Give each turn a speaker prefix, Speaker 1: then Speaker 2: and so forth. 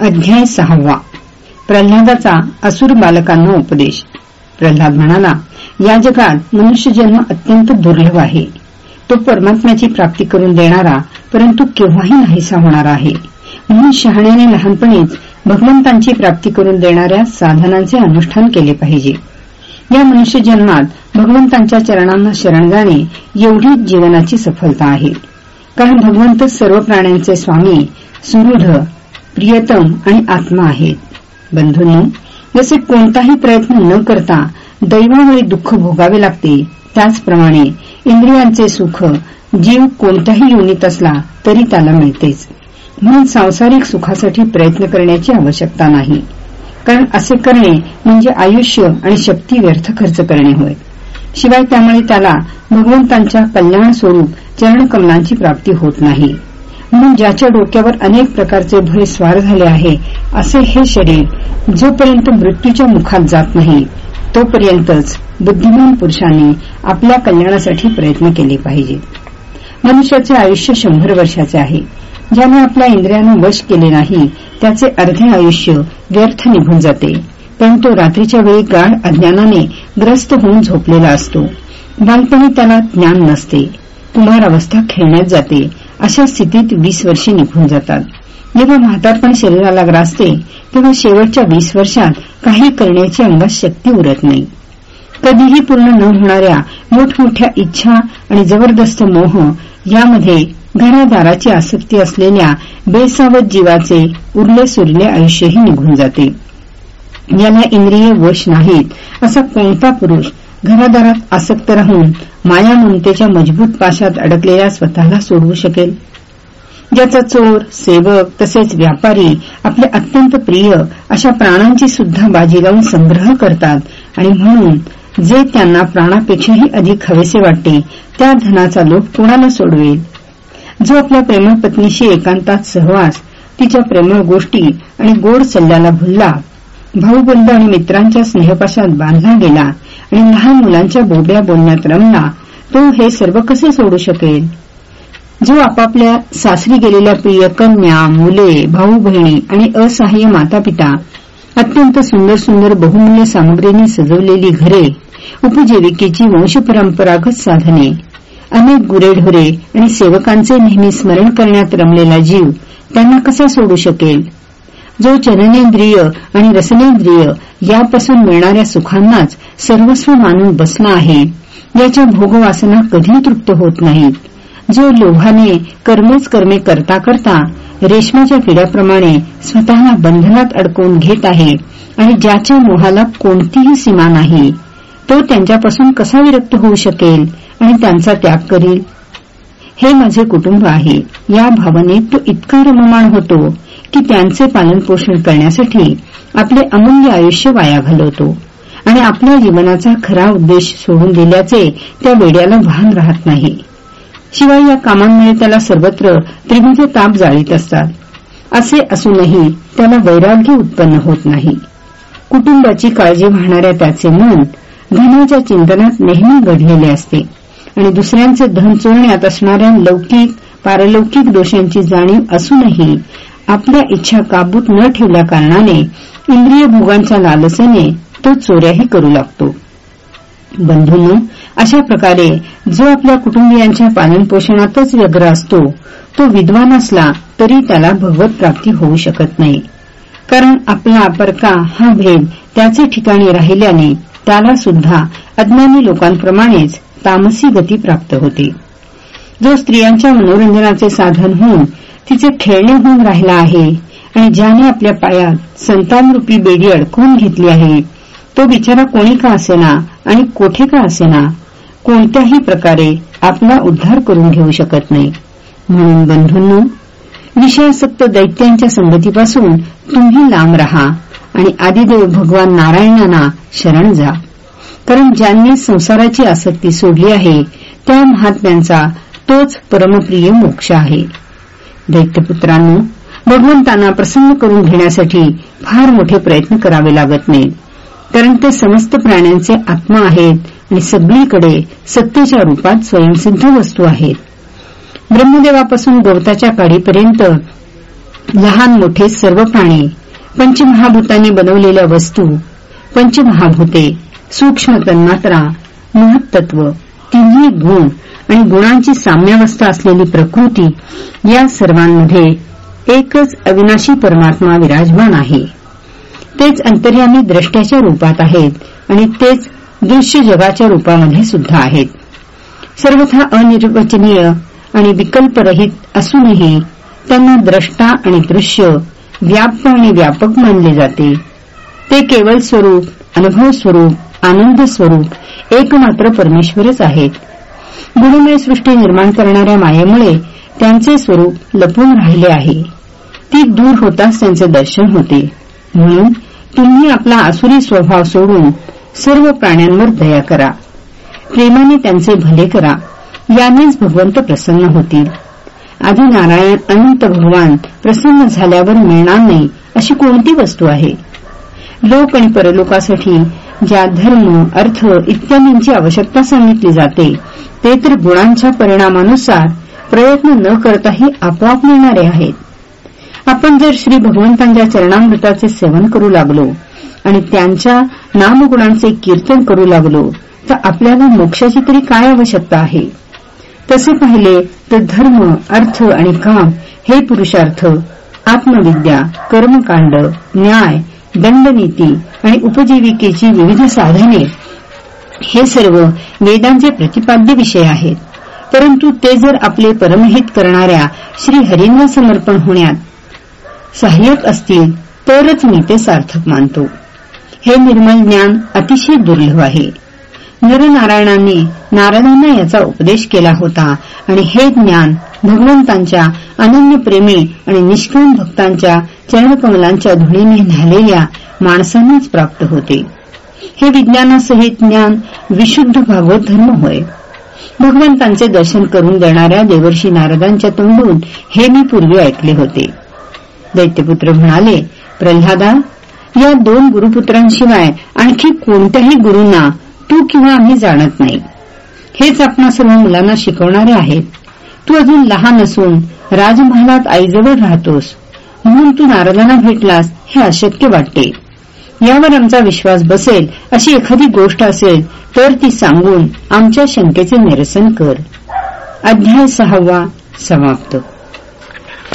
Speaker 1: अध्याय सहावा. प्रल्हादाचा असुर बालकांना उपदेश. प्रल्हाद म्हणाला या जगात मनुष्य जन्म अत्यंत दुर्लभ आहे. तो परमात्म्याची प्राप्ती करून देणारा परंतु केव्हाही नाहीसा होणारा आहे. म्हणून शहाण्याने लहानपणीच भगवंतांची प्राप्ती करून देणाऱ्या साधनांचे अनुष्ठान केले पाहिजे. या मनुष्य जन्मात भगवंतांच्या चरणांना शरण जाणे एवढीच जीवनाची सफलता आहे. कारण भगवंत सर्व प्राण्यांचे स्वामी सुरूढ प्रियतम आणि आत्मा आहेत. बंधूंनी जसे कोणताही प्रयत्न न करता दैवामुळे दुःख भोगावे लागते त्याचप्रमाणे इंद्रियांचे सुख जीव कोणत्याही योनीत असला तरी त्याला मिळतेच. म्हणून सांसारिक सुखासाठी प्रयत्न करण्याची आवश्यकता नाही. कारण असे करणे म्हणजे आयुष्य आणि शक्ती व्यर्थ खर्च करणे होय. शिवाय त्यामुळे त्याला भगवंतांच्या कल्याण स्वरूप चरणकमलांची प्राप्ती होत नाही. म्हणून ज्याच्या डोक्यावर अनेक प्रकारचे भय स्वार झाले आहे असे हे शरीर जोपर्यंत मृत्यूच्या मुखात जात नाही तोपर्यंतच बुद्धिमान पुरुषांनी आपल्या कल्याणासाठी प्रयत्न केले पाहिजे मनुष्याचे आयुष्य शंभर वर्षाचे आहे. ज्याने आपल्या इंद्रियानं वश केले नाही त्याचे अर्धे आयुष्य व्यर्थ निघून जाते. पण तो रात्रीच्या वेळी गाढ अज्ञानाने ग्रस्त होऊन झोपलेला असतो. बालपणी त्याला ज्ञान नसते. कुमार अवस्था खेळण्यात जाते. अशा स्थितीत वीस वर्षे निघून जातात. जेव्हा म्हातारपण शरीराला ग्रासते तेव्हा शेवटच्या वीस वर्षात काही करण्याची अंगात शक्ती उरत नाही. कधीही पूर्ण न होणाऱ्या मोठमोठ्या इच्छा आणि जबरदस्त मोह यामध्ये घरादाराची आसक्ती असलेल्या बेसावत जीवाचे उरले सुरले आयुष्यही निघून जाते. याला इंद्रिय वश नाहीत असा कोणता पुरुष घरादारात आसक्त राहून माया ममतेच्या मजबूत पाशात अडकलेल्या स्वतःला सोडवू शकेल. ज्याचा चोर सेवक तसेच व्यापारी आपले अत्यंत प्रिय अशा प्राणांची सुद्धा बाजी लावून संग्रह करतात आणि म्हणून जे त्यांना प्राणापेक्षाही अधिक हवेसे वाटते त्या धनाचा लोभ कोणाला सोडवेल? जो आपल्या प्रेमळ पत्नीशी एकांतात सहवास तिच्या प्रेमळ गोष्टी आणि गोड सल्ल्याला भुलला भाऊबंध आणि मित्रांच्या स्नेहपाशात बांधला गेला आणि लहान मुलांच्या बोबड्या बोलण्यात रमला तो हे सर्व कसे सोडू शकेल? जो आपापल्या सासरी गेलेल्या प्रिय कन्या मुले भाऊ बहिणी आणि असहाय्य मातापिता अत्यंत सुंदर सुंदर बहुमूल्य सामग्रीने सजवलेली घरे उपजीविकेची वंशपरंपरागत साधने अनेक गुरेढोरे आणि सेवकांचे नेहमी स्मरण करण्यात रमलेला जीव त्यांना कसा सोडू शकेल? जो जननेंद्रिय आणि रसनेंद्रिय यापासून मिळणाऱ्या सुखांनाच सर्वस्व मानून बसला आहे. याच्या भोगवासना कधी तृप्त होत नाहीत जो लोभाने कर्मच कर्मे करता करता रेशमाच्या किड्याप्रमाणे स्वतःला बंधनात अडकवून घेत आहे आणि ज्याच्या मोहाला कोणतीही सीमा नाही तो त्यांच्यापासून कसा विरक्त होऊ शकेल आणि त्यांचा त्याग करील? हे माझे कुटुंब आहे. या भावनेत तो इतका रममाण होतो. की त्यांचे पालनपोषण करण्यासाठी आपले अमूल्य आयुष्य वाया घालवतो. आणि आपल्या जीवनाचा खरा उद्देश सोडून दिल्याचे त्या वेड्याला भान राहत नाही. शिवाय या कामांमुळे त्याला सर्वत्र त्रिभुज ताप जाळीत असतात. असे असूनही त्याला वैराग्य उत्पन्न होत नाही. कुटुंबाची काळजी वाहणाऱ्या त्याचे मन धनाच्या चिंतनात नेहमी घडलेले असते. आणि दुसऱ्यांचे धन चोरण्यात असणाऱ्या लौकिक पारलौकिक दोषांची जाणीव असूनही आपल्या इच्छा काबूत न ठेवल्या कारणाने इंद्रिय भोगांच्या लालसेने तो चोऱ्याही करू लागतो. बंधूंनो अशा प्रकारे जो आपल्या कुटुंबियांच्या पालनपोषणातच व्यग्र असतो तो विद्वान असला तरी त्याला भगवत प्राप्ती होऊ शकत नाही. कारण आपला परका हा भेद त्याचे ठिकाणी राहिल्याने त्याला सुद्धा अज्ञानी लोकांप्रमाणेच तामसी गती प्राप्त होते. जो स्त्रियांच्या मनोरंजनाचे साधन होऊन तिचे खेळणे होऊन राहिला आहे आणि ज्याने आपल्या पायात संतानरूपी बेडी अडकवून घेतली आहे तो बिचारा कोणी का असेना आणि कोठे का असेना कोणत्याही प्रकारे आपला उद्धार करून घेऊ शकत नाही. म्हणून बंधूंनो विषयासक्त दैत्यांच्या संगतीपासून तुम्ही लांब रहा आणि आदिदेव भगवान नारायणांना शरण जा. कारण ज्यांनी संसाराची आसक्ती सोडली आहे त्या महात्म्यांचा तोच परमप्रिय मोक्ष आहे. दैत्यपुत्रांनो भगवंतांना प्रसन्न करून घेण्यासाठी फार मोठे प्रयत्न करावे लागत नाहीत. कारण ते समस्त प्राण्यांचे आत्मा आहेत आणि सगळीकडे सत्तेच्या रूपात स्वयंसिद्ध वस्तू आहेत. ब्रह्मदेवापासून गवताच्या काडीपर्यंत लहान मोठे सर्व प्राणी पंचमहाभूतांनी बनवलेल्या वस्तू पंचमहाभूते सूक्ष्म तन्मात्रा महत्त्व तिन्ही गुण आणि गुणांची साम्यावस्था असलेली प्रकृती या सर्वांमध्ये एकच अविनाशी परमात्मा विराजमान आहे. तेच अंतर्यामी द्रष्ट्याच्या रूपात आहेत आणि तेच दृश्य जगाच्या रूपामध्ये सुद्धा आहेत. सर्वथा अनिर्वचनीय आणि विकल्परहित असूनही त्यांना द्रष्टा आणि दृश्य व्याप्य आणि व्यापक मानले जाते. ते केवळ स्वरूप अनुभव स्वरूप आनंद स्वरूप एकमात्र परमेश्वरच आहेत. गुणमय सृष्टी निर्माण करणाऱ्या मायेमुळे त्यांचे स्वरूप लपून राहिले आहे. ती दूर होताच त्यांचे दर्शन होते. म्हणून तुम्ही आपला आसुरी स्वभाव सोडून सर्व प्राण्यांवर दया करा. प्रेमाने त्यांचे भले करा यानेच भगवंत प्रसन्न होतील. आधी नारायण अनंत भगवान प्रसन्न झाल्यावर मिळणार नाही अशी कोणती वस्तू आहे? लोक आणि परलोकासाठी ज्या धर्म अर्थ इत्यादींची आवश्यकता सांगितली जाते ते तर गुणांच्या परिणामानुसार प्रयत्न न करताही आपोआप मिळणारे आहेत. आपण जर श्री भगवंतांच्या चरणामृताचे सेवन करू लागलो आणि त्यांच्या नामगुणांचे कीर्तन करू लागलो तर आपल्याला मोक्षाची तरी काय आवश्यकता आहे? तसे पाहिले तर धर्म अर्थ आणि काम हे पुरुषार्थ आत्मविद्या कर्मकांड न्याय दंडनीती आणि उपजीविकेची विविध साधने हे सर्व वेदांचे प्रतिपाद्य विषय आहेत. परंतु ते जर आपले परमहित करणाऱ्या श्रीहरींना समर्पण होण्यात सहाय्यक असतील तरच मी ते सार्थक मानतो. हे निर्मल ज्ञान अतिशय दुर्लभ आहे. नरनारायणांनी नारदांना याचा उपदेश केला होता आणि हे ज्ञान भगवंतांच्या अनन्य प्रेमी आणि निष्काम भक्तांच्या चरणकमलांच्या धुळीने न्हालेल्या माणसांनाच प्राप्त होते. हे विज्ञानासहित ज्ञान विशुद्ध भागवत धर्म होय. भगवंतांचे दर्शन करून देणाऱ्या देवर्षी नारदांच्या तोंडून हे मी पूर्वी ऐकले होते. दैत्यपुत्र म्हणाले प्रल्हादा या दोन गुरुपुत्रांशिवाय आणखी कोणत्याही गुरुंना तू किंवा आम्ही जाणत नाही. हेच आपण सर्व मुलांना शिकवणारे आहेत. तू अजून लहान असून राजमहालात आईजवळ राहतोस. म्हणून तू नारदांना भेटलास हे अशक्य वाटते. यावर आमचा विश्वास बसेल अशी एखादी गोष्ट असेल तर ती सांगून आमच्या शंकेचे निरसन कर. अध्याय सहावा समाप्त.